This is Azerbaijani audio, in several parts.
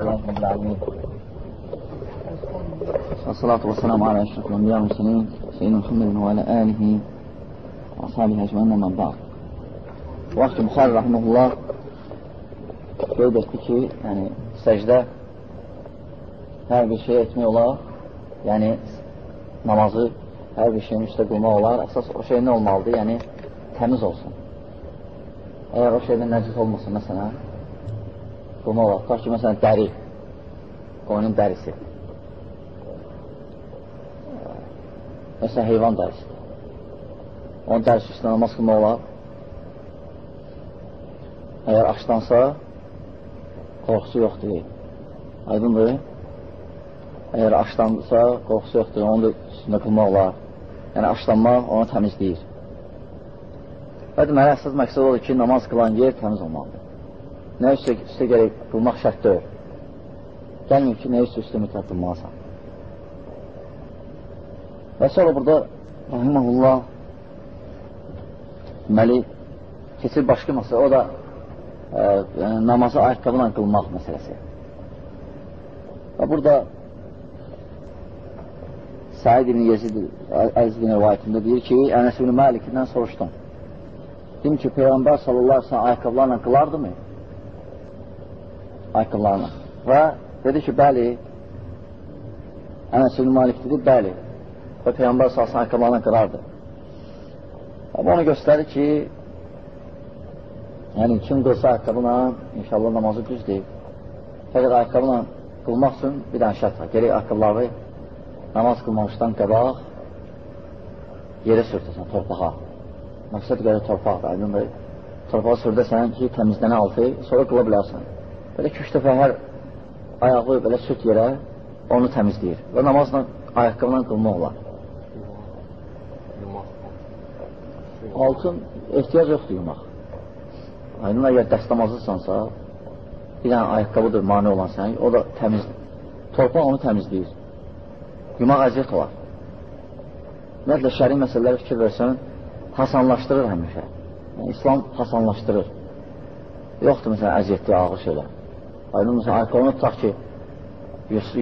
رب العالمين والصلاة والسلام على أشرف الأنبياء والمرسلين سيدنا محمد وعلى آله وأصحابه أجمعين من بعد Vaxt ki, Buxar Rahmanullah qeyd etdi ki, yəni səcdə hər bir şey etmək olar, yəni namazı hər bir şeyin üstə qılmaq olar. Əsas o şey nə olmalıdır? Yəni təmiz olsun. Əgər o şeydə nəcis olmasın, məsələn, qılmaq olar. Tutaq ki, məsələn, dəri, qoyunun dərisi. Məsələn, heyvan dərisidir. Onun dərisi üstünə namaz qılmaq olar. Əgər açdansa, qorxusu yoxdur. Aydındır. Əgər açdansa, qorxusu yoxdur, onu da üstündə qılmaq olar. Yəni, açdanmaq onu təmizləyir. Və deməli, əsas məqsəd odur ki, namaz qılan yer təmiz olmalıdır. Nə üstə, üstə gələk qılmaq şərt deyil. Gəlməyib ki, nə üstə üstə mütləq qılmalısan. Və sonra burada, rahiməhullah, deməli, keçir başqa məsələ, o da ə, yəni, namazı ayaqqabı ilə qılmaq məsələsi. Və burada Said ibn Yezid Əzizin rivayətində deyir ki, Ənəs ibn Məlikdən soruşdum. Dedim ki, Peyğəmbər sallallahu aleyhi ve sellem ayaqqabılarla qılardı Ayaqqabılarla. Və dedi ki, bəli, Ənəs ibn Malik dedi, bəli. Və ve sellem ayaqqabılarla qırardı. Və onu göstərir ki, Yəni, kim qılsa ayaqqabına, inşallah namazı düzdür. Fəqət ayaqqabına qılmaq üçün bir dənə şərt var. Gerək ayaqqabları namaz qılmamışdan qabaq yerə sürtəsən, torpağa. Məqsəd görə torpaqdır, aydındır. Torpağa sürdəsən ki, təmizlənə altı, sonra qıla bilərsən. Belə üç dəfə hər ayağı belə sürt yerə onu təmizləyir. Və namazla ayaqqabına qılmaq olar. Altın ehtiyac yoxdur yumaq. Aydın, əgər dəstəmazlısansa, bir dənə ayaqqabıdır mani olan sən, o da təmizdir. Torpaq onu təmizləyir. Yumaq əziyyət olar. Ümumiyyətlə, şəri məsələləri fikir versən, hasanlaşdırır həmişə. Yəni, İslam hasanlaşdırır. Yoxdur, məsələn, əziyyətli, ağır şeylər. Aydın, məsələn, ayaqqabını tutaq ki,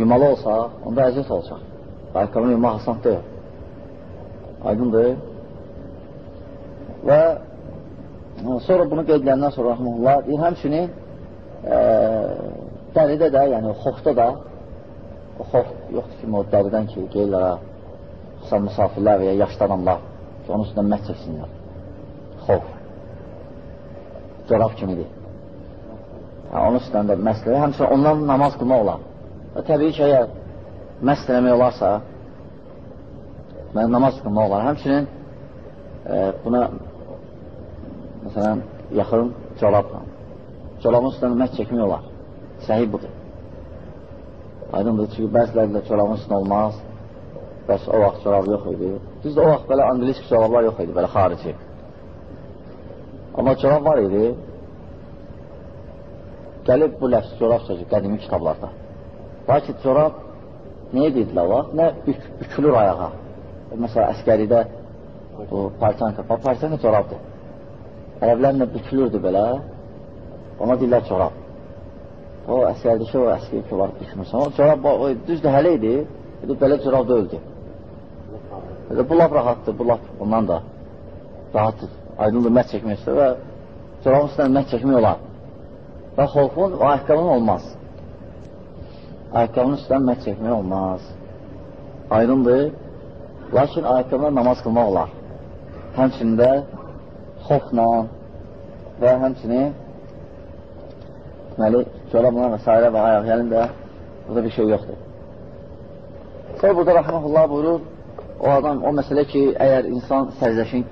yumalı olsa, onda əziyyət olacaq. Ayaqqabını yumaq hasan deyil. Aydındır. Və Sonra bunu qeydləndən sonra rəhməllah deyir, həmçinin e, dəridə də, yəni xofda da o xof yoxdur ki, o dəridən ki, qeyrlərə xüsusən misafirlər və ya yaşlı adamlar ki, onun üstündən məhz çəksinlər. Xof. Corab kimidir. Hə, onun üstündən də məsələ, həmçinin ondan namaz qılmaq olar. Və təbii ki, əgər məhz eləmək olarsa, namaz qılmaq olar. Həmçinin e, buna Məsələn, yaxın corabla. Corabın üstündən məhz çəkmək olar. Səhi budur. Aydındır, çünki bəzilərlə corabın üstündə olmaz. Bəs o vaxt corab yox idi. Düzdür, o vaxt belə anglisk corablar yox idi, belə xarici. Amma corab var idi. Gəlib bu ləfs corab sözü qədimi kitablarda. Lakin corab niyə dedilər vaxt? Nə bük, bükülür ayağa. Məsələn, əskəridə bu parçanka, parçanka corabdır. Ərəblərlə bükülürdü belə, ona deyirlər corab. O əsərdəki o əskeri ki, var bükmürsən. O corab, o, düzdür, hələ idi, dedi, belə corab da öldü. Dedi, bu laf rahatdır, bu laf ondan da rahatdır. Aydındır, məhz çəkmək istəyir və corabın üstündən məhz çəkmək olar. Və xolfun o ayaqqabının olmaz. Ayaqqabının üstündən məhz çəkmək olmaz. Aydındır, lakin ayaqqabına namaz qılmaq olar. Həmçində xofla və həmçinin deməli, corabla və s. və ayaq yəlində burada bir şey yoxdur. Sonra burada rəhməhullah buyurur, o adam, o məsələ ki, əgər insan səcdəsin,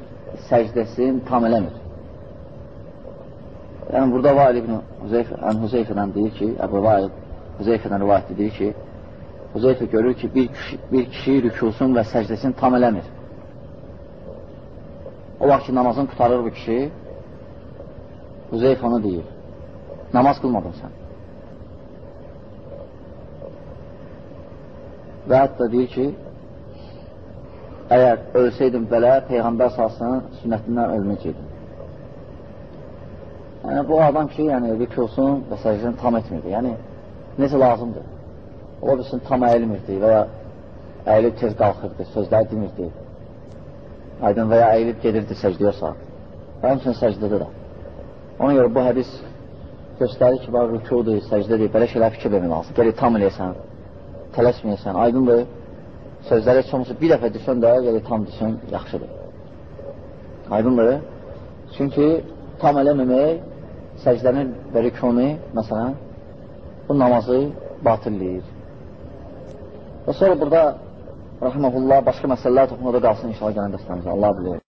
səcdəsini tam eləmir. Yəni, burada Vail ibn Huzeyfədən deyir ki, Əbu Vail Huzeyfədən rivayət deyir ki, Huzeyfə görür ki, bir kişi, bir kişi rükusun və səcdəsini tam eləmir. O vaxt ki, namazını qutarır bu kişi, Hüzeyf onu deyir, namaz qılmadın sən. Və hətta deyir ki, əgər ölsəydim belə, Peyğəmbər sahasının sünnətindən ölməyəcəkdim. Yəni, bu adam ki, yəni, rükusun və səcdəni tam etmirdi. Yəni, necə lazımdır. Ola bilsin, tam əyilmirdi və ya əyilib tez qalxırdı, sözlər demirdi. Aydın və ya əyilib gedirdi səcdiyə saat. Və həmçin səcdədə də. Ona görə bu hədis göstərir ki, var rükudur, səcdədir, belə şeylər fikir vermək lazım. Gəlir tam eləyəsən, tələsməyəsən, aydındır. Sözləri heç olmasa bir dəfə desən də, gəlir tam desən, yaxşıdır. Aydındır. Çünki tam eləməmək səcdənin və rükunu, məsələn, bu namazı batilləyir. Və sonra burada Rahiməhullah başqa məsələlər toxunada qalsın inşallah gələn dəstəmizə. Allah bilir.